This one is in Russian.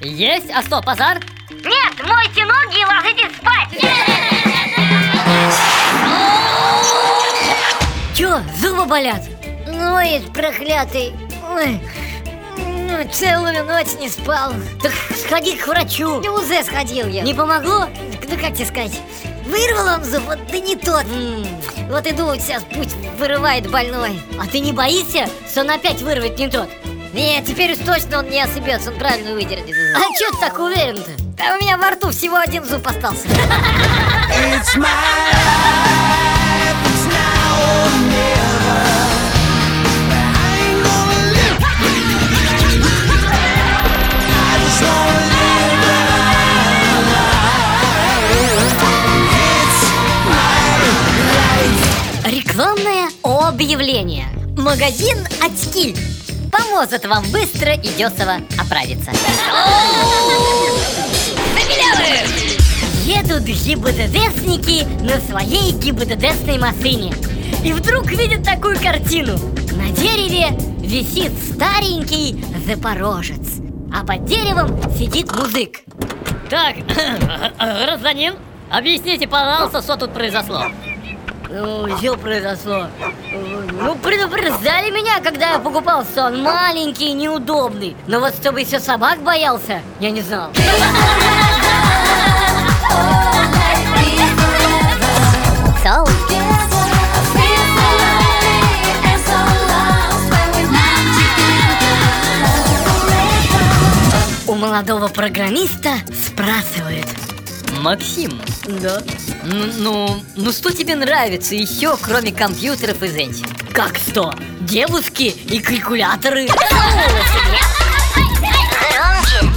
Есть? А что, пожар? Нет, мойте ноги и ложитесь спать! Чё, зубы болят? Ноет проклятый. Ой. Ну, Целую ночь не спал. Так сходи к врачу И УЗ сходил я. Не помогло? Ну как тебе сказать? Вырвал он зуб, вот да не тот. М, Вот иду сейчас путь вырывает больной. А ты не боишься, что он опять вырвет не тот? Не, теперь уж точно он не ошибется, он правильно выдерет. А чё ты так уверен-то? Да у меня во рту всего один зуб остался. It's my life, it's now or never. Рекламное объявление. Магазин очки поможет вам быстро и дешево оправиться. Едут ГИБДДшники на своей ГИБДДшной машине. И вдруг видят такую картину. На дереве висит старенький запорожец А под деревом сидит музык Так, гражданин, объясните, пожалуйста, что тут произошло все произошло. Ну, предупреждали меня, когда я покупал, что он маленький и неудобный. Но вот чтобы еще собак боялся, я не знал. So, у молодого программиста спрашивают. Максим, Да. ну, ну, ну что тебе нравится еще, кроме компьютеров и женщин? Как что? Девушки и калькуляторы? Хорош!